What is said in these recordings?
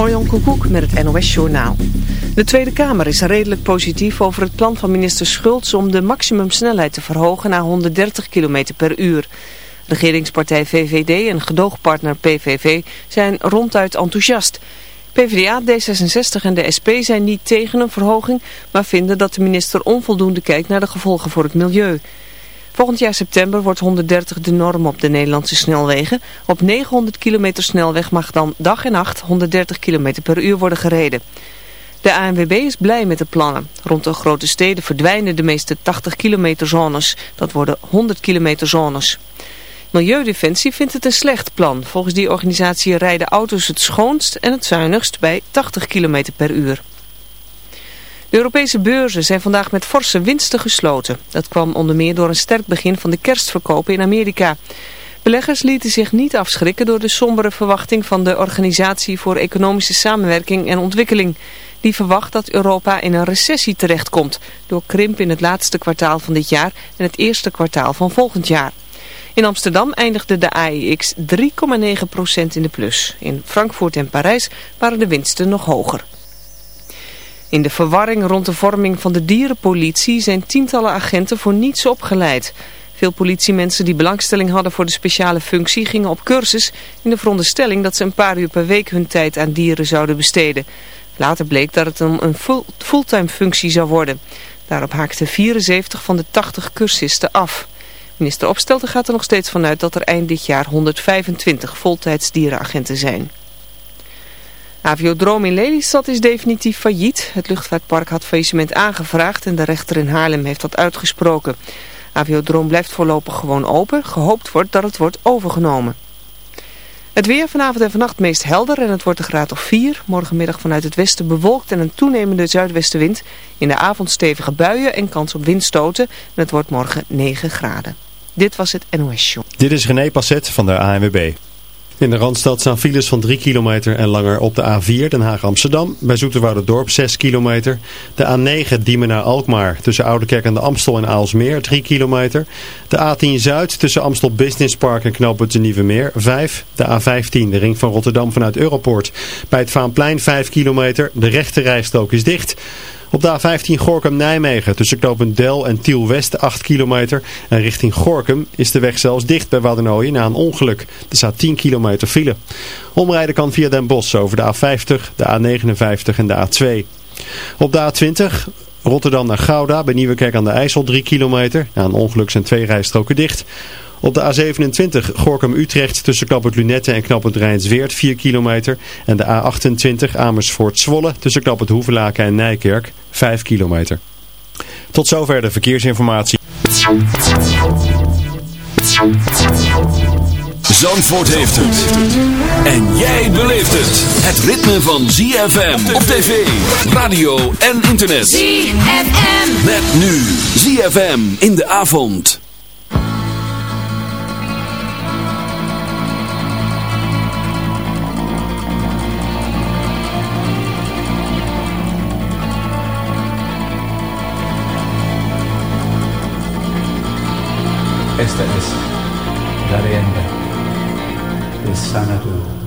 Marjan Koekoek met het NOS Journaal. De Tweede Kamer is redelijk positief over het plan van minister Schultz om de maximumsnelheid te verhogen naar 130 km per uur. Regeringspartij VVD en gedoogpartner PVV zijn ronduit enthousiast. PvdA, D66 en de SP zijn niet tegen een verhoging, maar vinden dat de minister onvoldoende kijkt naar de gevolgen voor het milieu. Volgend jaar september wordt 130 de norm op de Nederlandse snelwegen. Op 900 kilometer snelweg mag dan dag en nacht 130 km per uur worden gereden. De ANWB is blij met de plannen. Rond de grote steden verdwijnen de meeste 80 kilometer zones. Dat worden 100 kilometer zones. Milieudefensie vindt het een slecht plan. Volgens die organisatie rijden auto's het schoonst en het zuinigst bij 80 km per uur. Europese beurzen zijn vandaag met forse winsten gesloten. Dat kwam onder meer door een sterk begin van de kerstverkopen in Amerika. Beleggers lieten zich niet afschrikken door de sombere verwachting van de Organisatie voor Economische Samenwerking en Ontwikkeling. Die verwacht dat Europa in een recessie terechtkomt door krimp in het laatste kwartaal van dit jaar en het eerste kwartaal van volgend jaar. In Amsterdam eindigde de AEX 3,9% in de plus. In Frankfurt en Parijs waren de winsten nog hoger. In de verwarring rond de vorming van de dierenpolitie zijn tientallen agenten voor niets opgeleid. Veel politiemensen die belangstelling hadden voor de speciale functie gingen op cursus in de veronderstelling dat ze een paar uur per week hun tijd aan dieren zouden besteden. Later bleek dat het een fulltime functie zou worden. Daarop haakten 74 van de 80 cursisten af. Minister Opstelten gaat er nog steeds vanuit dat er eind dit jaar 125 voltijds dierenagenten zijn. Aviodroom in Lelystad is definitief failliet. Het luchtvaartpark had faillissement aangevraagd en de rechter in Haarlem heeft dat uitgesproken. Aviodroom blijft voorlopig gewoon open. Gehoopt wordt dat het wordt overgenomen. Het weer vanavond en vannacht meest helder en het wordt een graad of 4. Morgenmiddag vanuit het westen bewolkt en een toenemende zuidwestenwind. In de avond stevige buien en kans op windstoten. En het wordt morgen 9 graden. Dit was het NOS Show. Dit is René Passet van de ANWB. In de Randstad staan files van 3 kilometer en langer op de A4 Den Haag-Amsterdam. Bij Dorp 6 kilometer. De A9 Diemen naar Alkmaar tussen Oudekerk en de Amstel en Aalsmeer 3 kilometer. De A10 Zuid tussen Amstel Business Park en Knooppunt de Nieuwe Meer 5. De A15 de ring van Rotterdam vanuit Europoort. Bij het Vaanplein 5 kilometer. De rechte rijstrook is dicht. Op de A15 Gorkum-Nijmegen tussen knooppunt Del en Tiel-West 8 kilometer. En richting Gorkum is de weg zelfs dicht bij Waddenooien na een ongeluk. Er staat 10 kilometer file. Omrijden kan via Den Bosch over de A50, de A59 en de A2. Op de A20 Rotterdam naar Gouda bij Nieuwekerk aan de IJssel 3 kilometer. Na een ongeluk zijn twee rijstroken dicht. Op de A27 Gorkum-Utrecht tussen Knappert Lunette en Knappert Rijnsweert 4 kilometer. En de A28 Amersfoort-Zwolle tussen Knappert Hoevelaken en Nijkerk 5 kilometer. Tot zover de verkeersinformatie. Zandvoort heeft het. En jij beleeft het. Het ritme van ZFM op tv, radio en internet. ZFM. Met nu ZFM in de avond. Esta es la leyenda de Sanadu.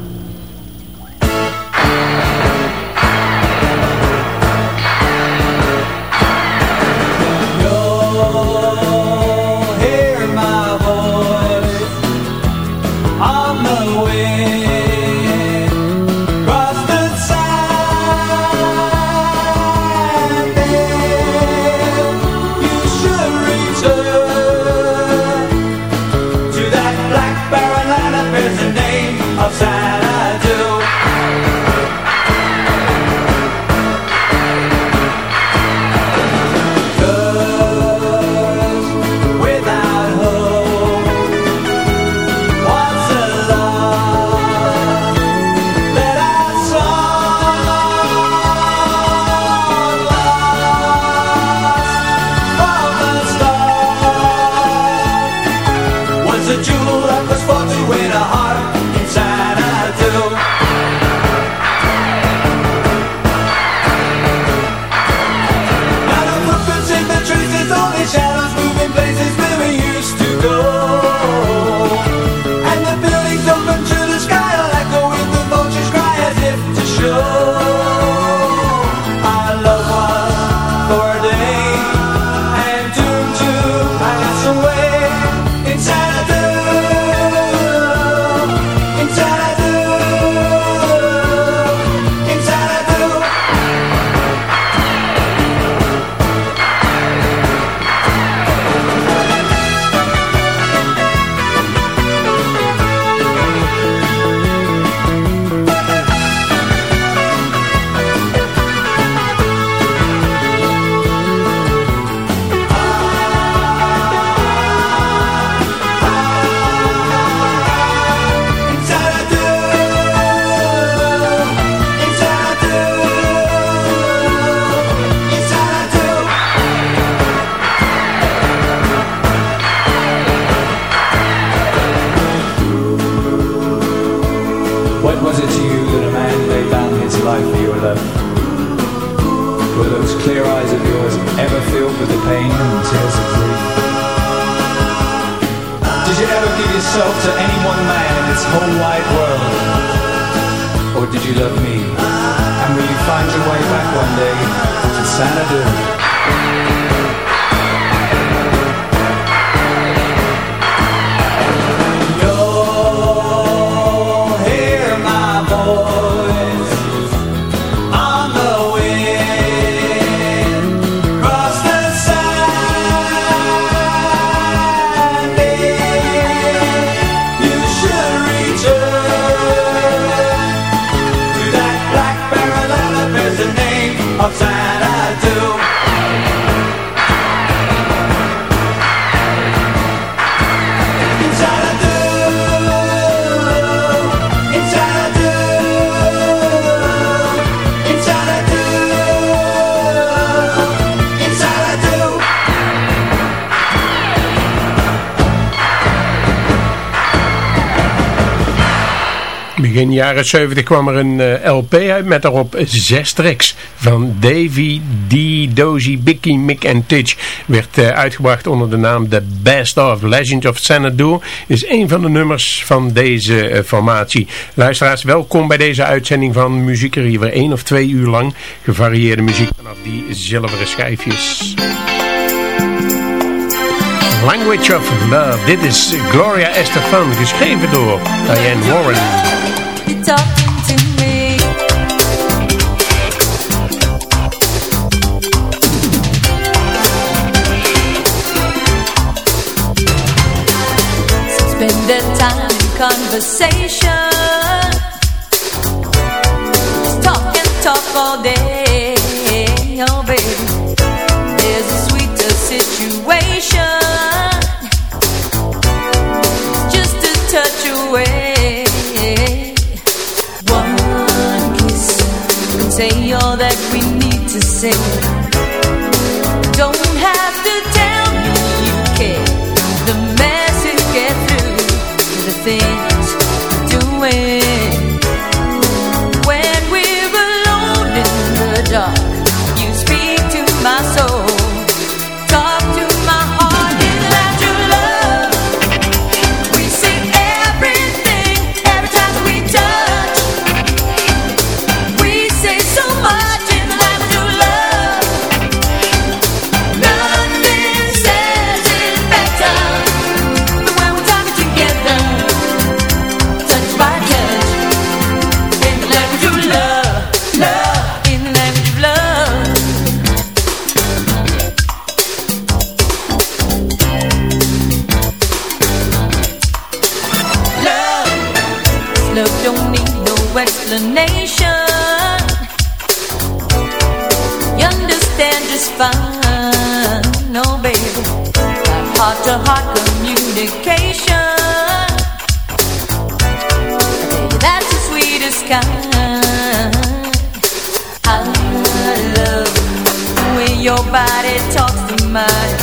Begin jaren 70 kwam er een uh, LP uit met daarop zes tracks van Davy, D, Dozy, Bicky, Mick en Titch. Werd uh, uitgebracht onder de naam The Best of Legend of Xanadu. Is een van de nummers van deze uh, formatie. Luisteraars, welkom bij deze uitzending van Muziek er weer één of twee uur lang. Gevarieerde muziek vanaf die zilveren schijfjes. Language of Love. Dit is Gloria Estefan, geschreven door Diane Warren. Talking to me. Spend the time in conversation. Just talk and talk all day. Oh, that we need to say heart-to-heart communication. I tell you that's the sweetest kind. I love the way your body talks to mine.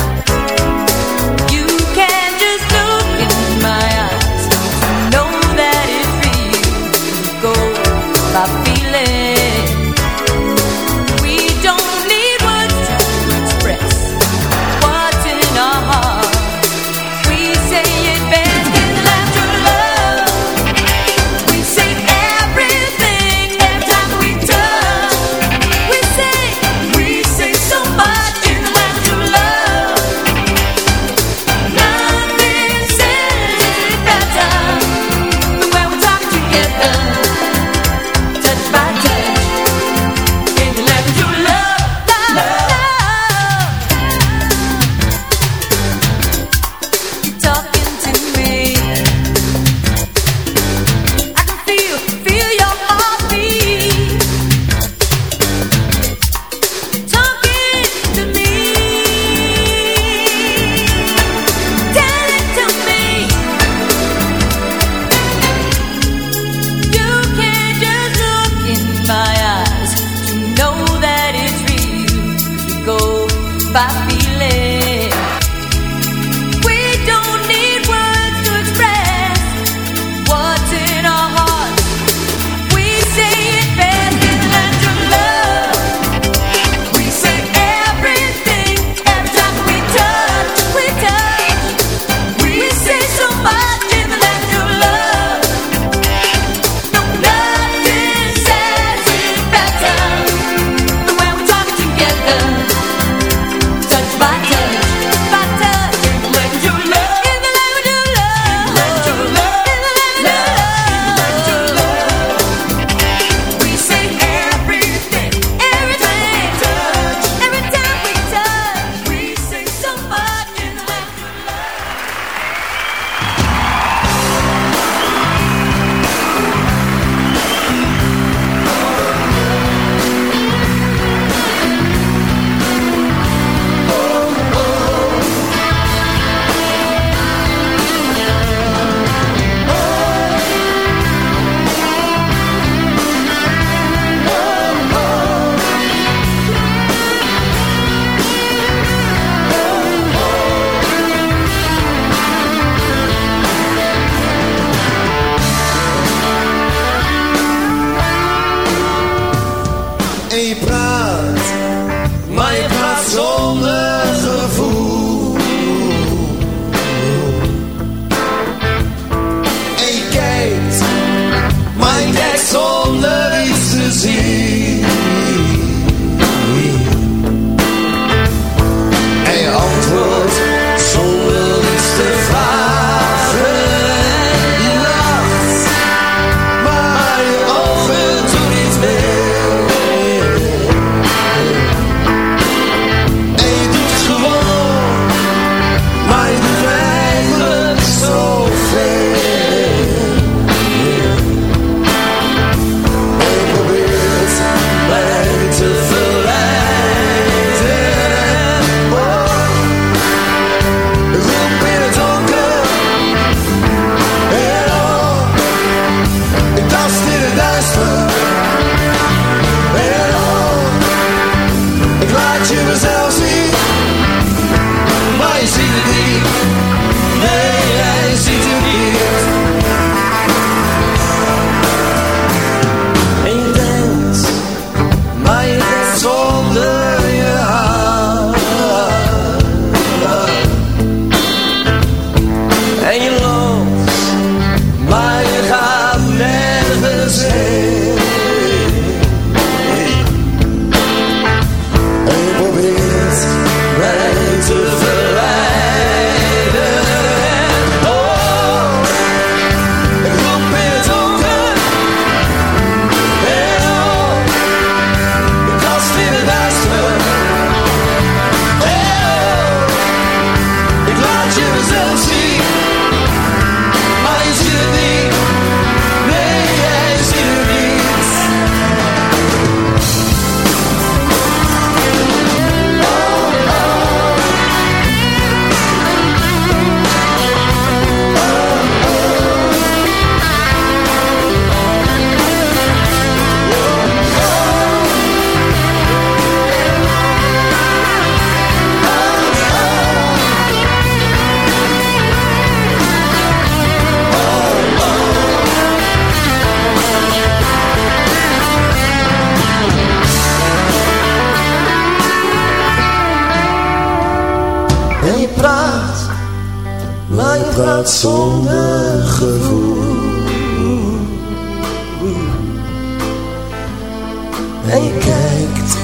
en kijkt,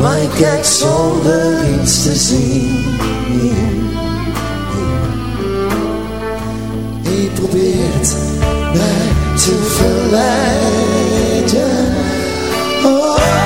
maar je kijkt zonder iets te zien. Je probeert mij te verleiden. Oh.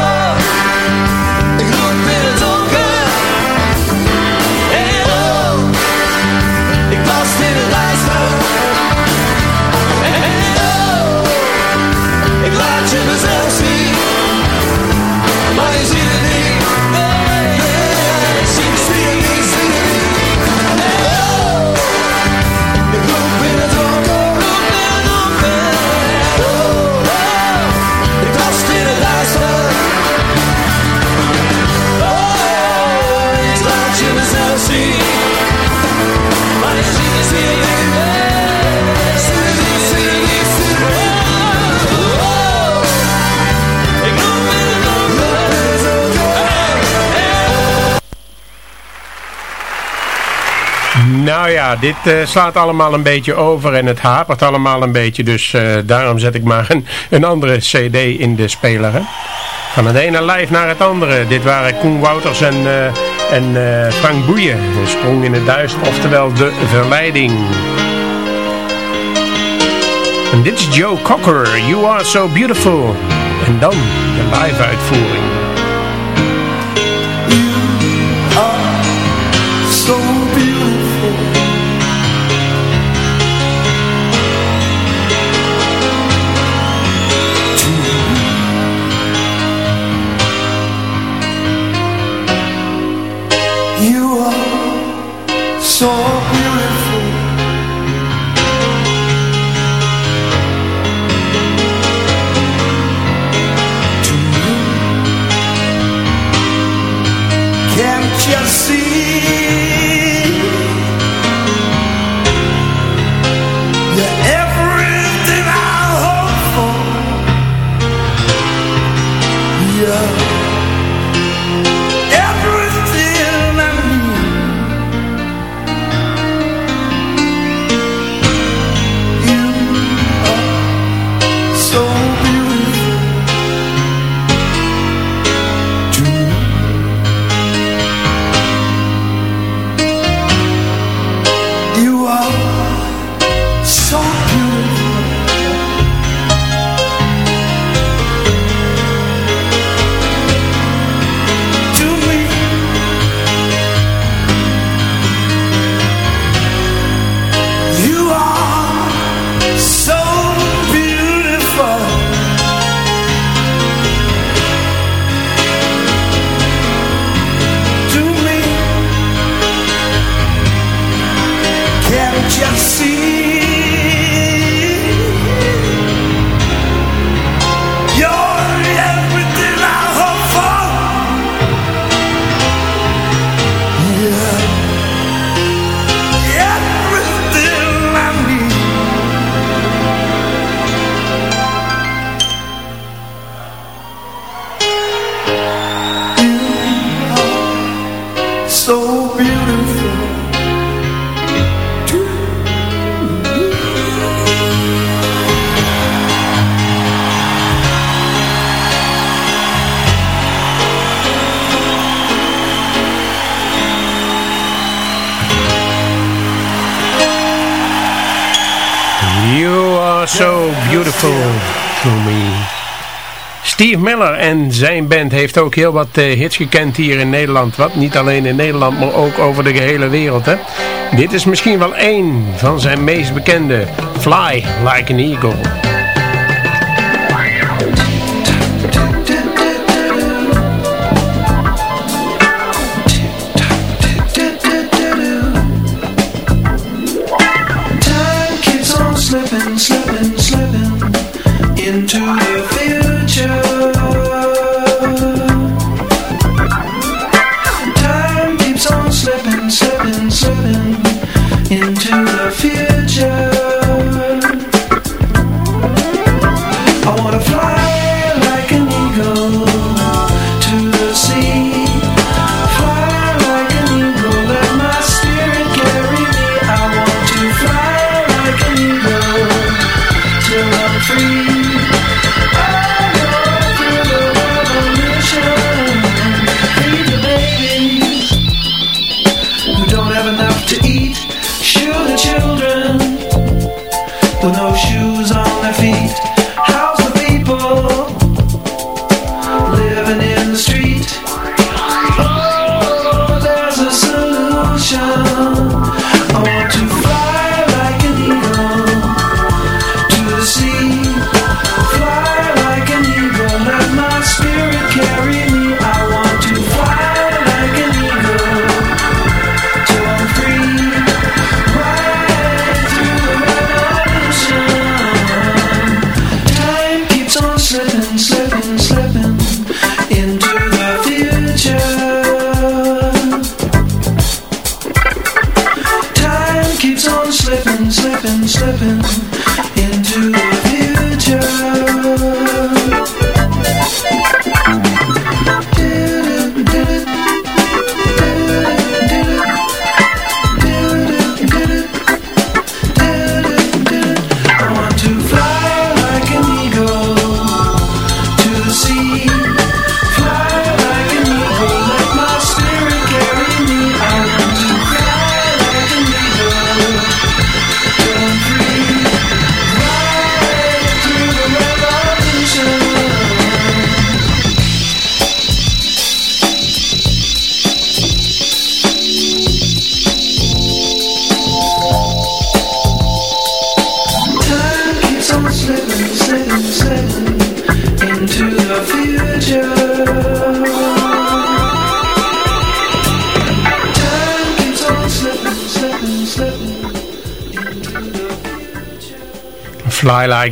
dit eh, slaat allemaal een beetje over en het hapert allemaal een beetje. Dus eh, daarom zet ik maar een, een andere cd in de speler. Hè? Van het ene lijf naar het andere. Dit waren Koen Wouters en, uh, en Frank Boeien. De sprong in het duister, oftewel de verleiding. En dit is Joe Cocker. You are so beautiful. En dan de live uitvoering. so beautiful So Beautiful to Me. Steve Miller en zijn band heeft ook heel wat uh, hits gekend hier in Nederland. Wat niet alleen in Nederland, maar ook over de gehele wereld. Hè? Dit is misschien wel één van zijn meest bekende. Fly Like an Eagle.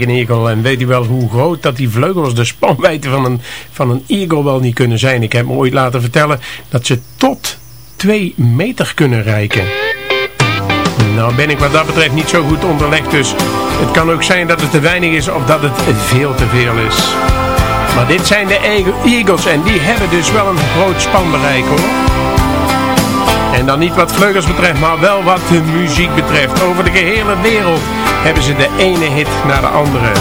An Eagle. En weet u wel hoe groot dat die vleugels, de spanwijdte van een, van een eagle wel niet kunnen zijn. Ik heb me ooit laten vertellen dat ze tot 2 meter kunnen reiken. Nou ben ik wat dat betreft niet zo goed onderlegd, dus het kan ook zijn dat het te weinig is of dat het veel te veel is. Maar dit zijn de Eagles en die hebben dus wel een groot spanbereik hoor. En dan niet wat vleugels betreft, maar wel wat de muziek betreft. Over de gehele wereld hebben ze de ene hit naar de andere.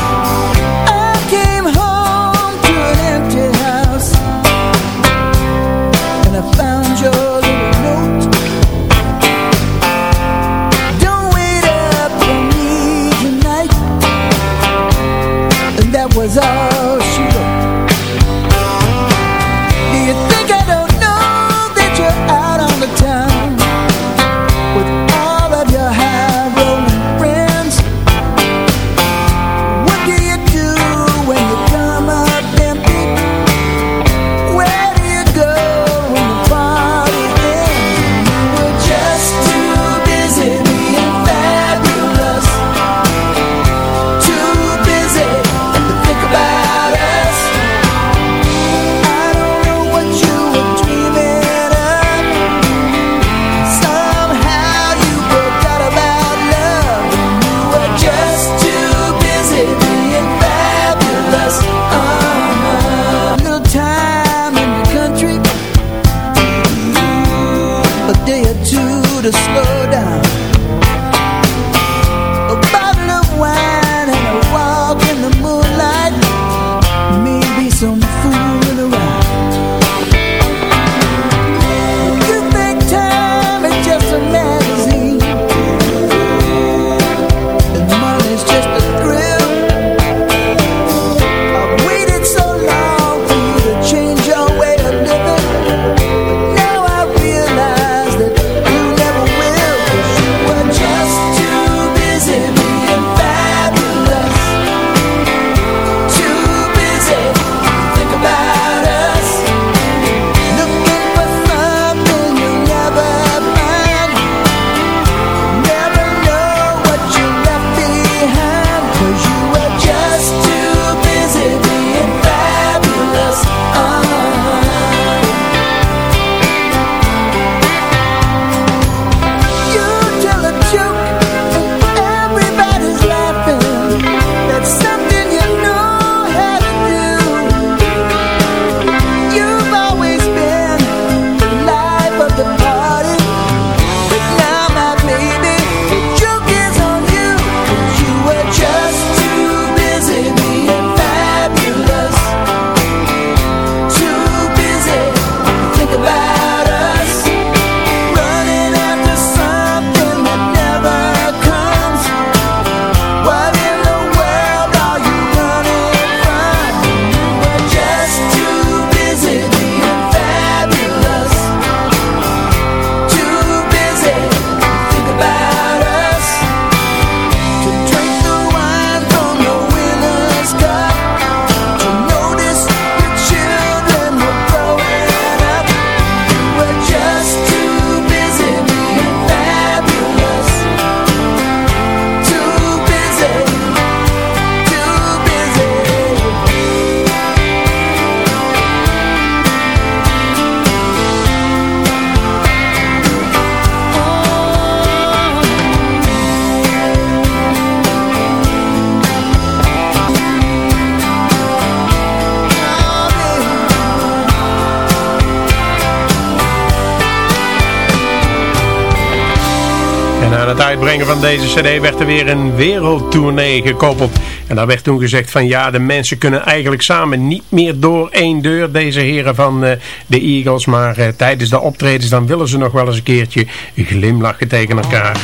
Deze cd werd er weer een wereldtournee gekoppeld. En daar werd toen gezegd van ja, de mensen kunnen eigenlijk samen niet meer door één deur, deze heren van uh, de Eagles. Maar uh, tijdens de optredens dan willen ze nog wel eens een keertje glimlachen tegen elkaar.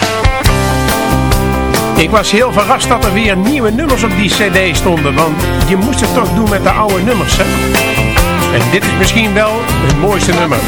Ik was heel verrast dat er weer nieuwe nummers op die cd stonden, want je moest het toch doen met de oude nummers, hè? En dit is misschien wel het mooiste nummer.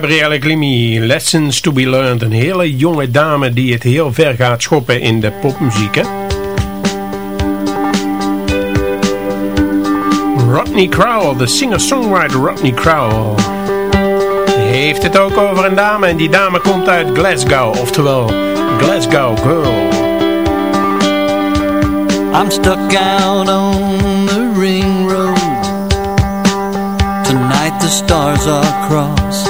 Gabrielle Glimy, Lessons to be Learned. Een hele jonge dame die het heel ver gaat schoppen in de popmuziek. Hè? Rodney Crowell, de singer-songwriter Rodney Crowell. Heeft het ook over een dame en die dame komt uit Glasgow, oftewel Glasgow Girl. I'm stuck out on the ring road Tonight the stars are crossed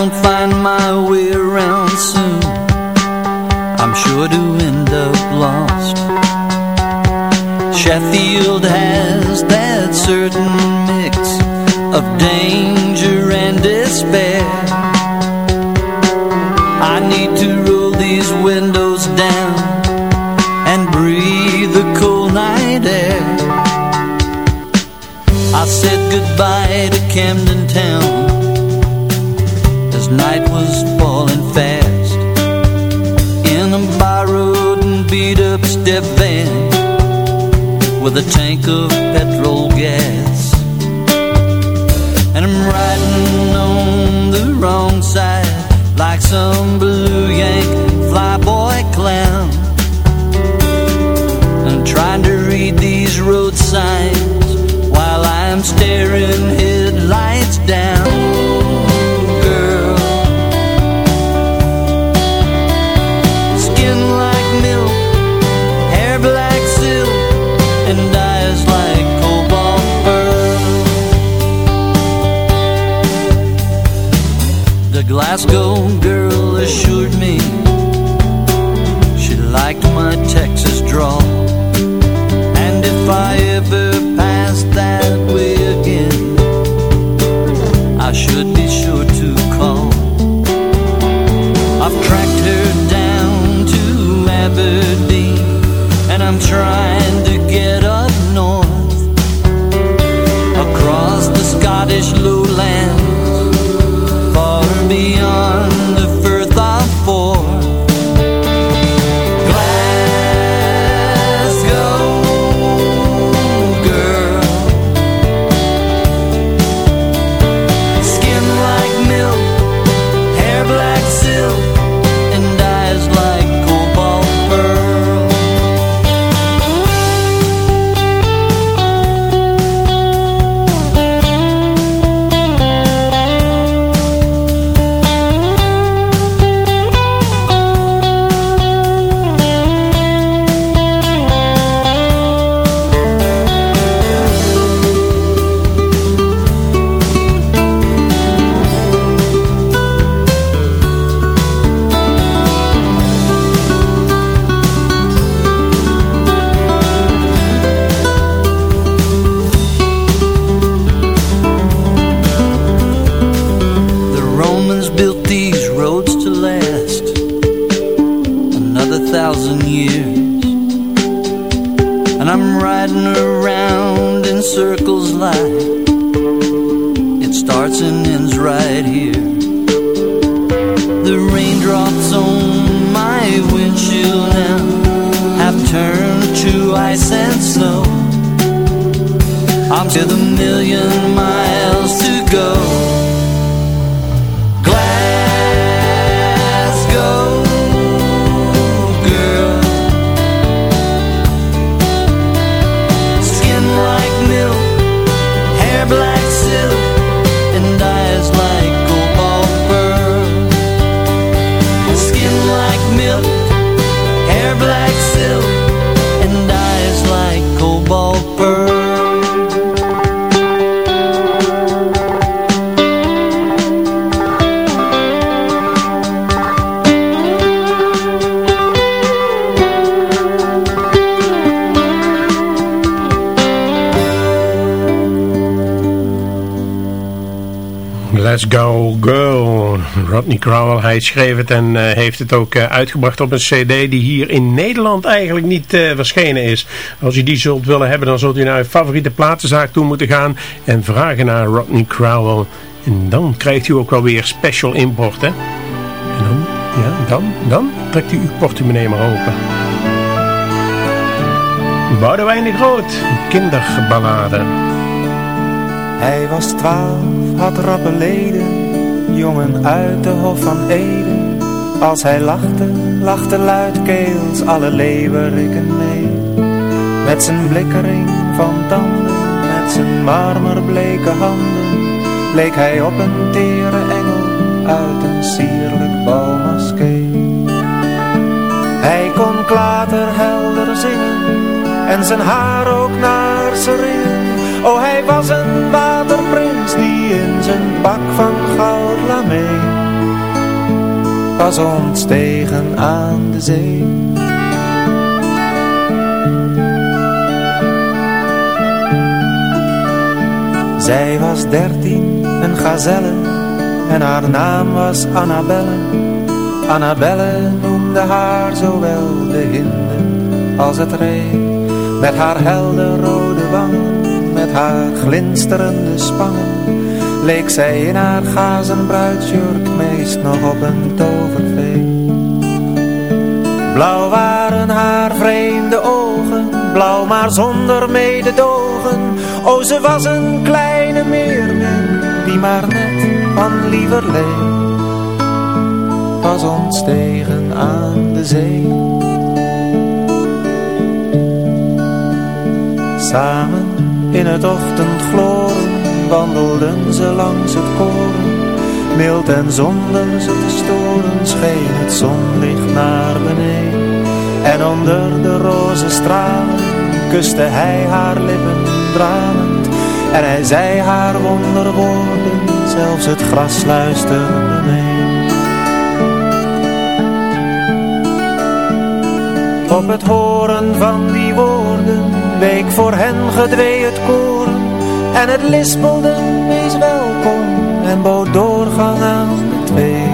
don't find my way around soon. I'm sure to end up lost. Sheffield has that certain mix Of danger and despair. I need to roll these windows down And breathe the cold night air. I said goodbye to Camden Town night was falling fast. In a borrowed and beat up step van With a tank of petrol gas. And I'm riding on the wrong side Like some blue yank Hij schreef het en eh, heeft het ook eh, uitgebracht op een cd die hier in Nederland eigenlijk niet eh, verschenen is. Als u die zult willen hebben, dan zult u naar uw favoriete platenzaak toe moeten gaan en vragen naar Rodney Crowell. En dan krijgt u ook wel weer special import, hè. En dan, ja, dan, dan trekt u uw portemonnee maar open. Boudewijn de Groot, kinderballade. Hij was twaalf, had rappe leden, jongen uit de Hof van Eden. Als hij lachte, lachte luidkeels alle leeuweriken mee. Met zijn blikkering van tanden, met zijn marmerbleke handen, leek hij op een tere engel uit een sierlijk balmaskee. Hij kon klaterhelder zingen en zijn haar ook naar ze ringen. Oh, hij was een waterprins in zijn pak van goud lamee was ontstegen aan de zee. Zij was dertien, een gazelle, en haar naam was Annabelle. Annabelle noemde haar zowel de hinde als het ree. Met haar helder rode wangen, met haar glinsterende spangen leek zij in haar gazen bruidsjurk meest nog op een tovervee. Blauw waren haar vreemde ogen, blauw maar zonder mededogen. O, ze was een kleine meermin, die maar net van lieverlee was ontstegen aan de zee. Samen in het ochtendgloren wandelden ze langs het koren. Mild en zonder ze te storen scheen het zonlicht naar beneden. En onder de roze stralen kuste hij haar lippen dralend. En hij zei haar wonderwoorden, zelfs het gras luisterde mee. Op het horen van die woorden week voor hen gedwee het koren en het lispelde, wees welkom en bood doorgang aan de twee.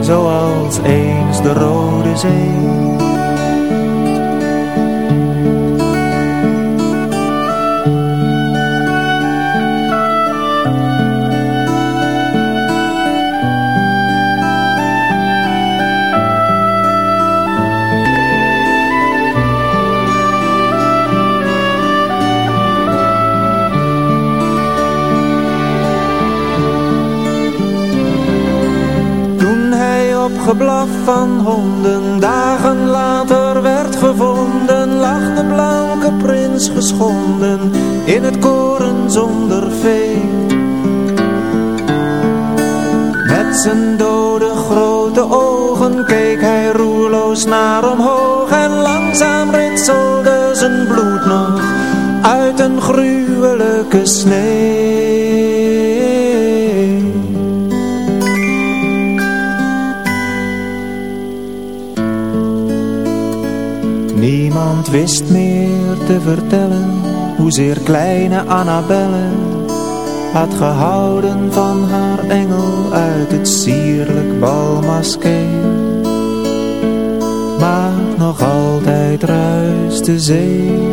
Zoals eens de Rode Zee. Geblaf van honden. Dagen later werd gevonden Lag de blanke prins geschonden In het koren zonder vee. Met zijn dode grote ogen Keek hij roerloos naar omhoog En langzaam ritselde zijn bloed nog Uit een gruwelijke snee wist meer te vertellen Hoezeer kleine Annabelle Had gehouden van haar engel Uit het sierlijk balmaskee Maar nog altijd ruist de zee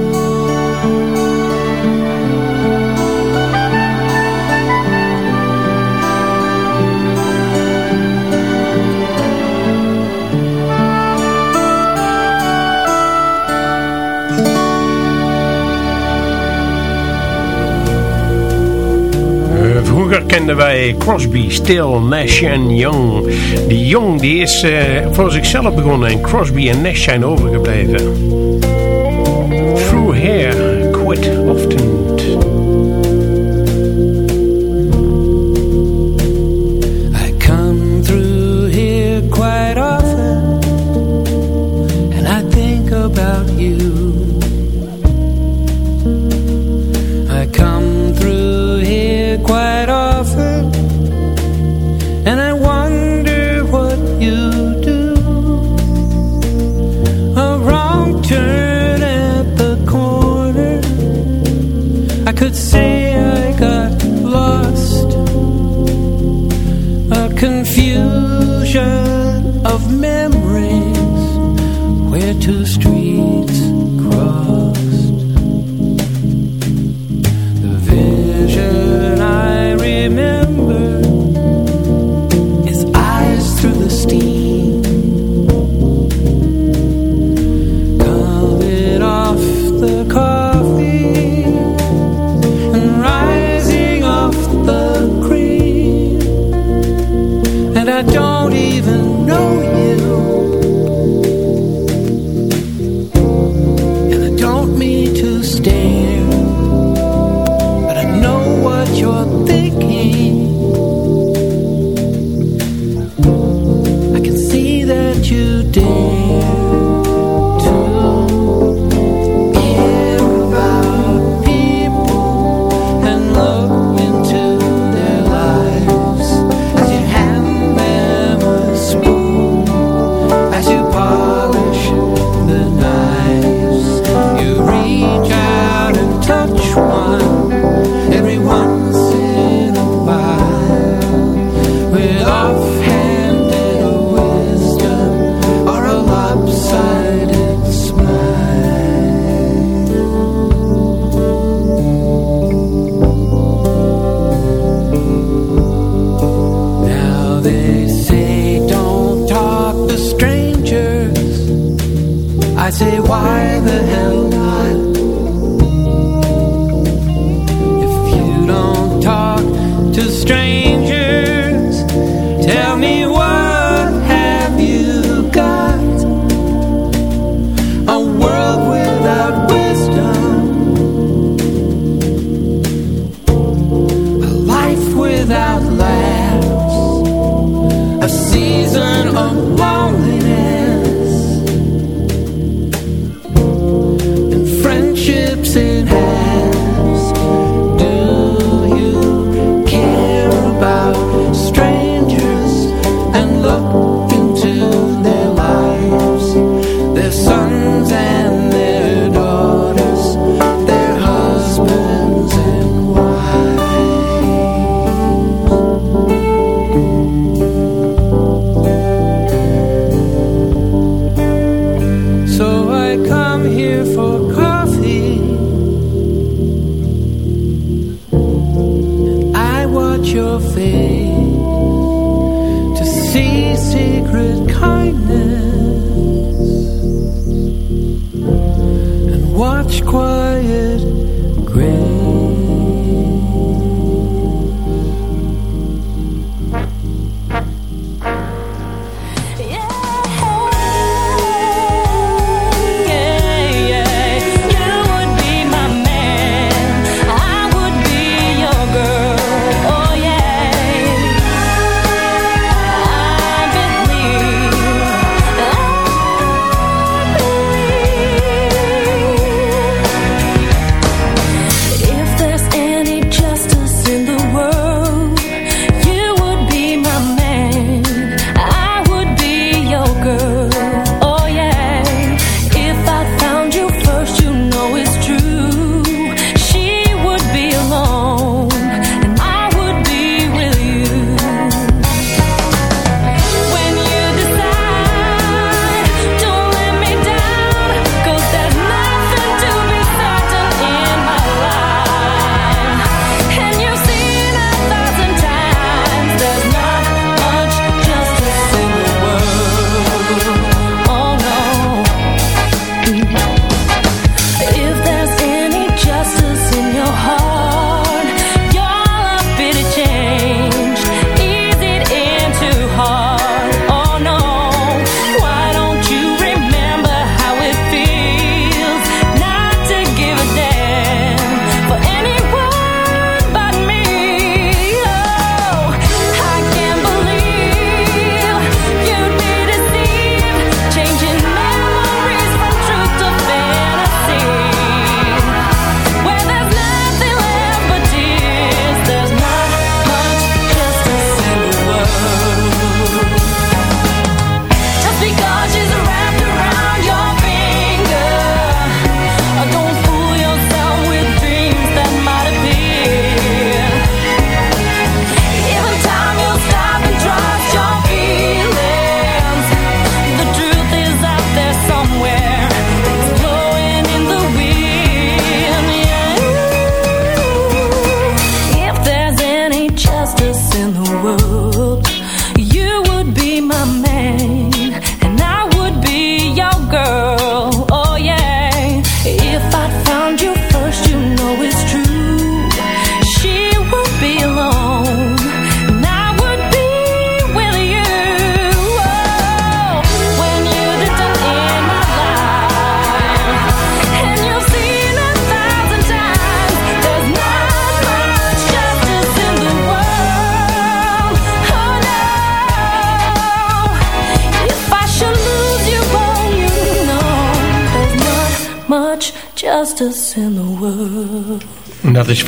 Vroeger kenden wij Crosby, Still, Nash en Young. Die Young die is uh, voor zichzelf begonnen en Crosby en Nash zijn overgebleven. Through Hair, Quit Often.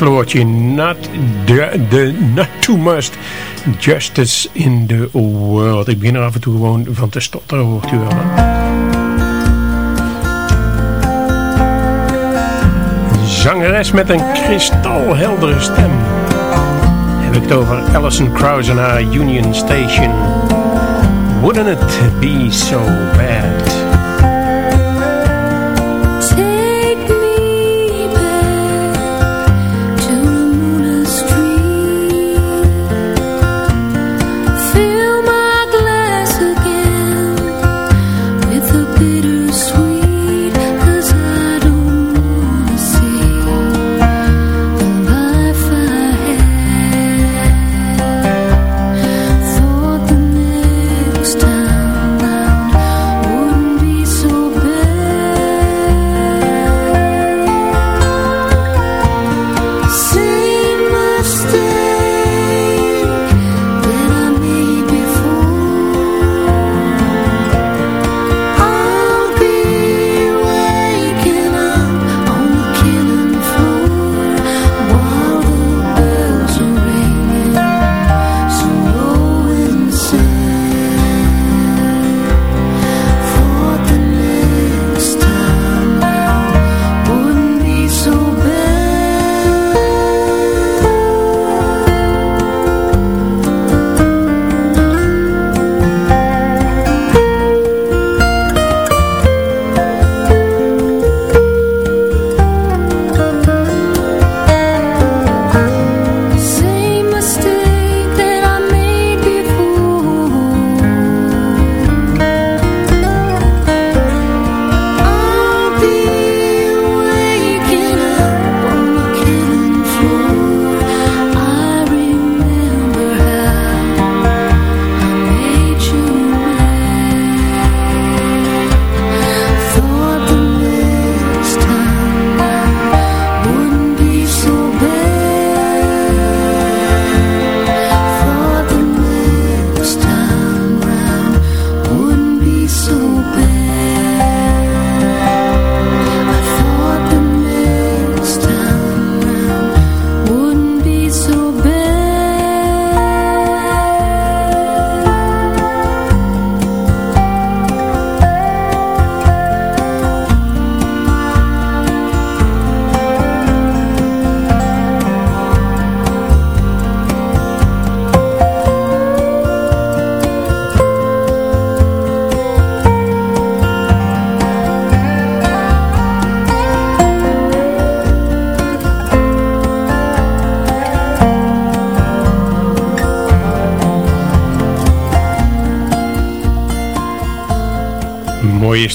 Floortje. Not, the, the, not too much justice in the world. Ik begin er af en toe gewoon van te stotteren, hoort u wel. Zangeres met een kristalheldere stem. Heb ik het over Alison Krauss en haar Union Station. Wouldn't it be so bad?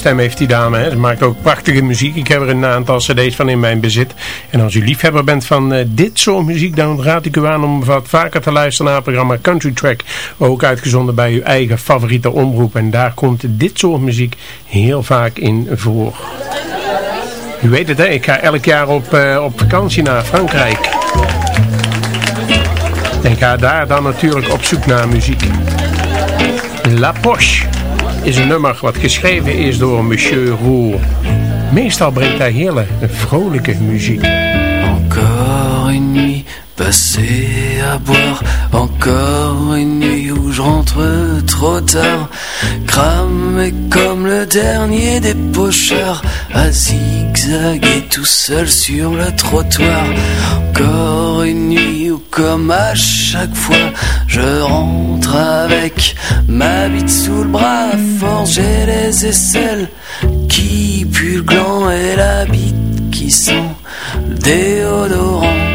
Stem heeft die dame. Hè? Ze maakt ook prachtige muziek. Ik heb er een aantal cd's van in mijn bezit. En als u liefhebber bent van eh, dit soort muziek, dan raad ik u aan om wat vaker te luisteren naar het programma Country Track. Ook uitgezonden bij uw eigen favoriete omroep. En daar komt dit soort muziek heel vaak in voor. U weet het hè, ik ga elk jaar op, eh, op vakantie naar Frankrijk. En ga daar dan natuurlijk op zoek naar muziek. La Poche is een nummer wat geschreven is door Monsieur Roux. Meestal brengt hij hele vrolijke muziek. Encore une nuit passée à boire Encore une nuit où je rentre trop tard Cramé comme le dernier des pochards À zigzaguer tout seul sur le trottoir Encore une nuit comme à chaque fois Je rentre avec ma bite sous le bras force les aisselles qui puent le gland Et la bite qui sent le déodorant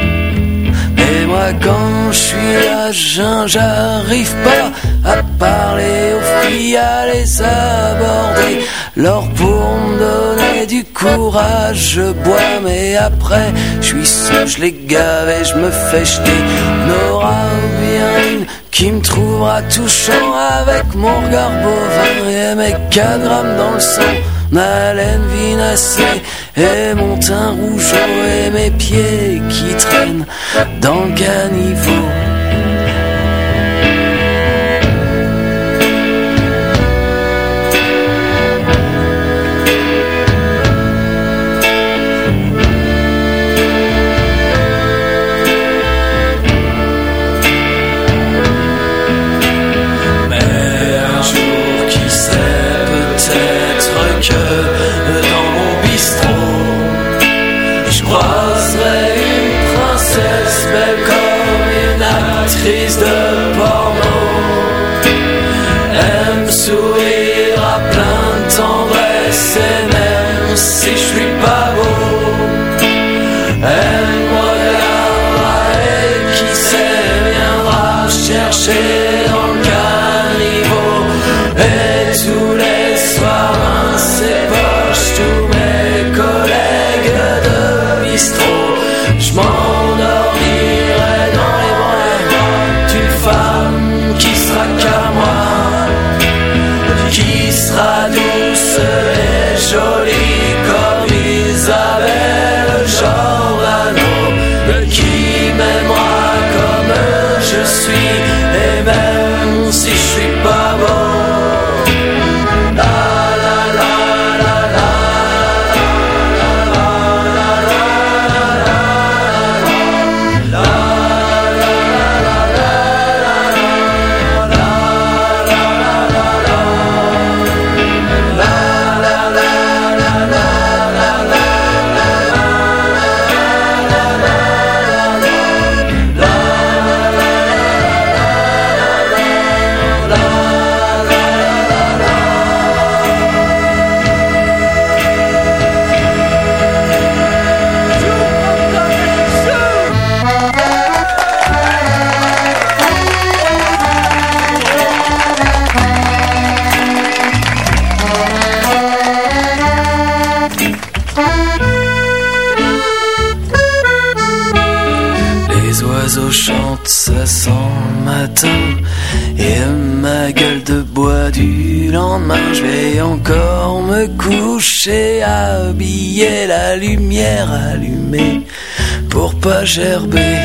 quand je suis à jeun, j'arrive pas à parler aux filles, à les aborder. Lors pour me donner du courage, je bois, mais après, je suis seul, je les gave je me fais jeter. N'aura bien une qui me trouvera touchant avec mon regard bovin et mes 4 grammes dans le sang. Ma laine vinacée et mon teint rougeau et mes pieds qui traînent dans le caniveau. Qui m'aimera comme je suis, et même si je suis pas lumière allumée Pour pas gerber.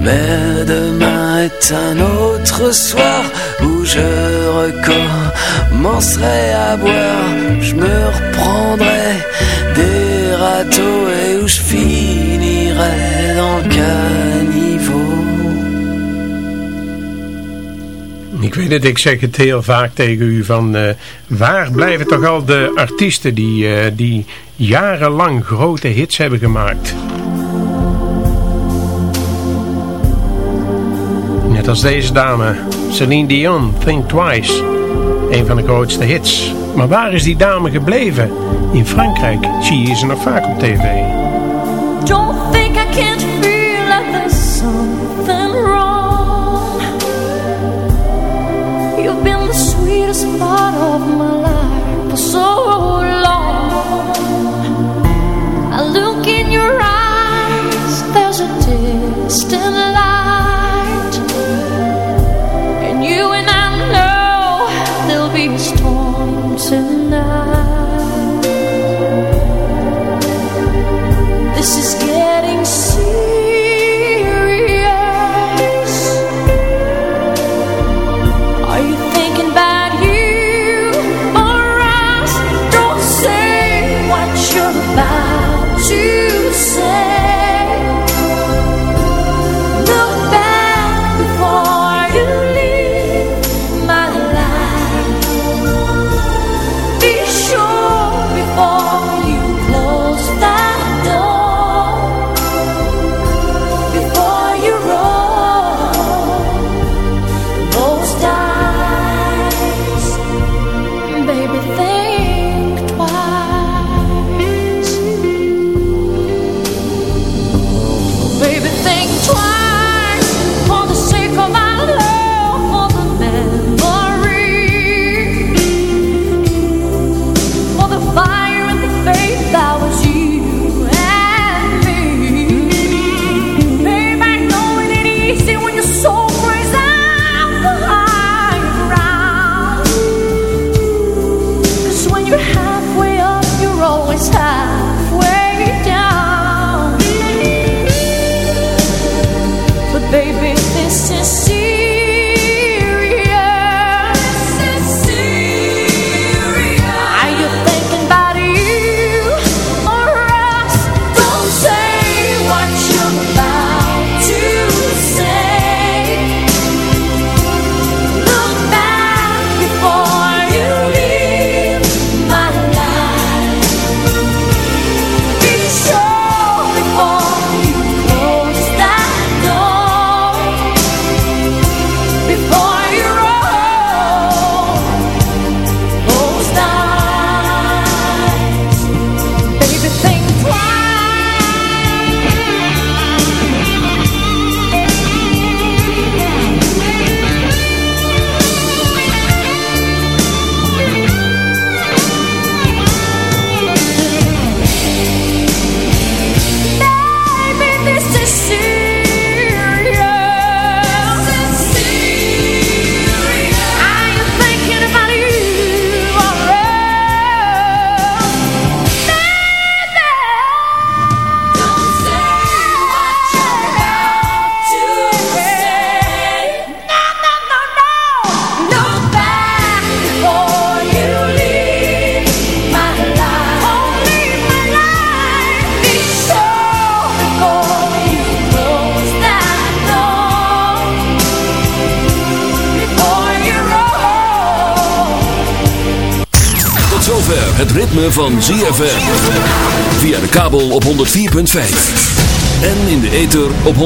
Mais demain est un autre soir Où je recommencerai à boire. Je me reprendrai des râteaux Et où je finirai dans le caniveau. Ik weet het, ik zeg het heel vaak tegen u van eh, waar blijven toch al de artiesten die, eh, die jarenlang grote hits hebben gemaakt. Net als deze dame, Celine Dion, Think Twice. Een van de grootste hits. Maar waar is die dame gebleven? In Frankrijk zie je ze nog vaak op tv. Don't think I can't feel like there's something wrong. You've been the sweetest part of my life for so long. positive, still alive.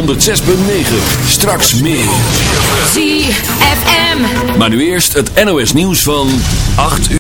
106.9. Straks meer. ZFM. Maar nu eerst het NOS nieuws van 8 uur.